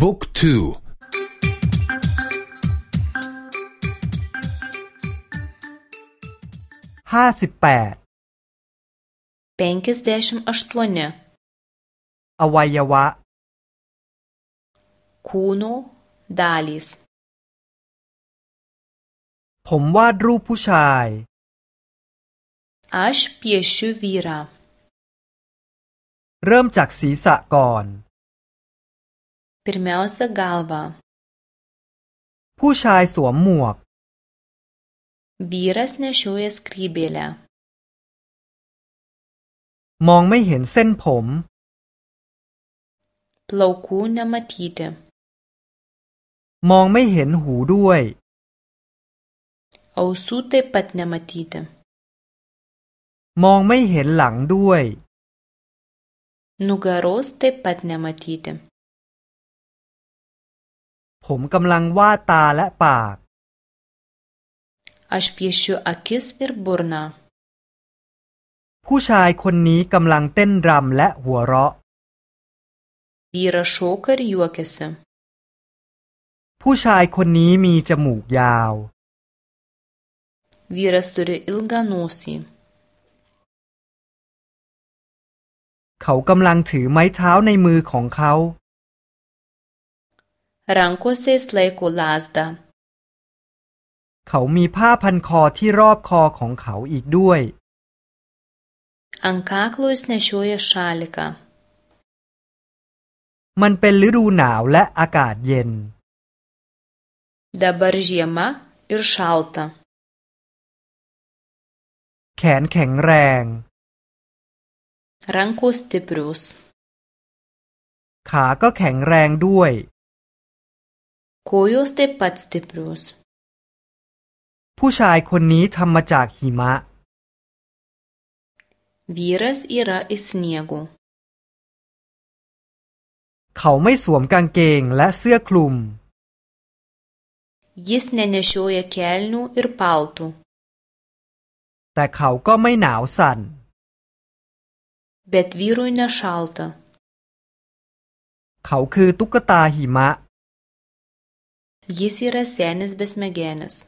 บุ๊กทูห้าสิบแปด penkiasdešimt aštuoni อวัยวะ kūno dalys ผมวาดรูปผู้ชาย aš piešiu vyrą เริ่มจากศีรษะก่อน pirmiausia galvą ผู้ชายสวมหมวก vyras nešioja skrybėlę มองไม่เห็นเส้นผม plaukų nematyti มองไม่เห็นหูด้วย ausų taip pat nematyti มองไม่เห็นหลังด้วย nugaros taip pat nematyti ผมกำลังวาดตาและปาก aš piešiu akis ir burną ผู้ชายคนนี้กำลังเต้นรำและหัวเราะ vyras šoka ir juokiasi ผู้ชายคนนี้มีจมูกยาว vyras turi ilgą nosį เขากำลังถือไม้เท้าในมือของเขา rankose jis laiko lazdą เขามีผ้าพันคอที่รอบคอของเขาอีกด้วย ant kaklo jis nešioja šaliką มันเป็นฤดูหนาวและอากาศเย็น dabar žiema ir šalta แขนแข็งแรง rankos stiprios ขาก็แข็งแรงด้วย kojos taip pat stiprios ผู้ชายคนนี้ทำมาจากหิมะ vyras yra iš sniego เขาไม่สวมกางเกงและเสื้อคลุม jis nenešioja kelnių ir paltų แต่เขาก็ไม่หนาวสั่น bet vyrui nešalta เขาคือตุ๊กตาหิมะ jis yra senis besmegenis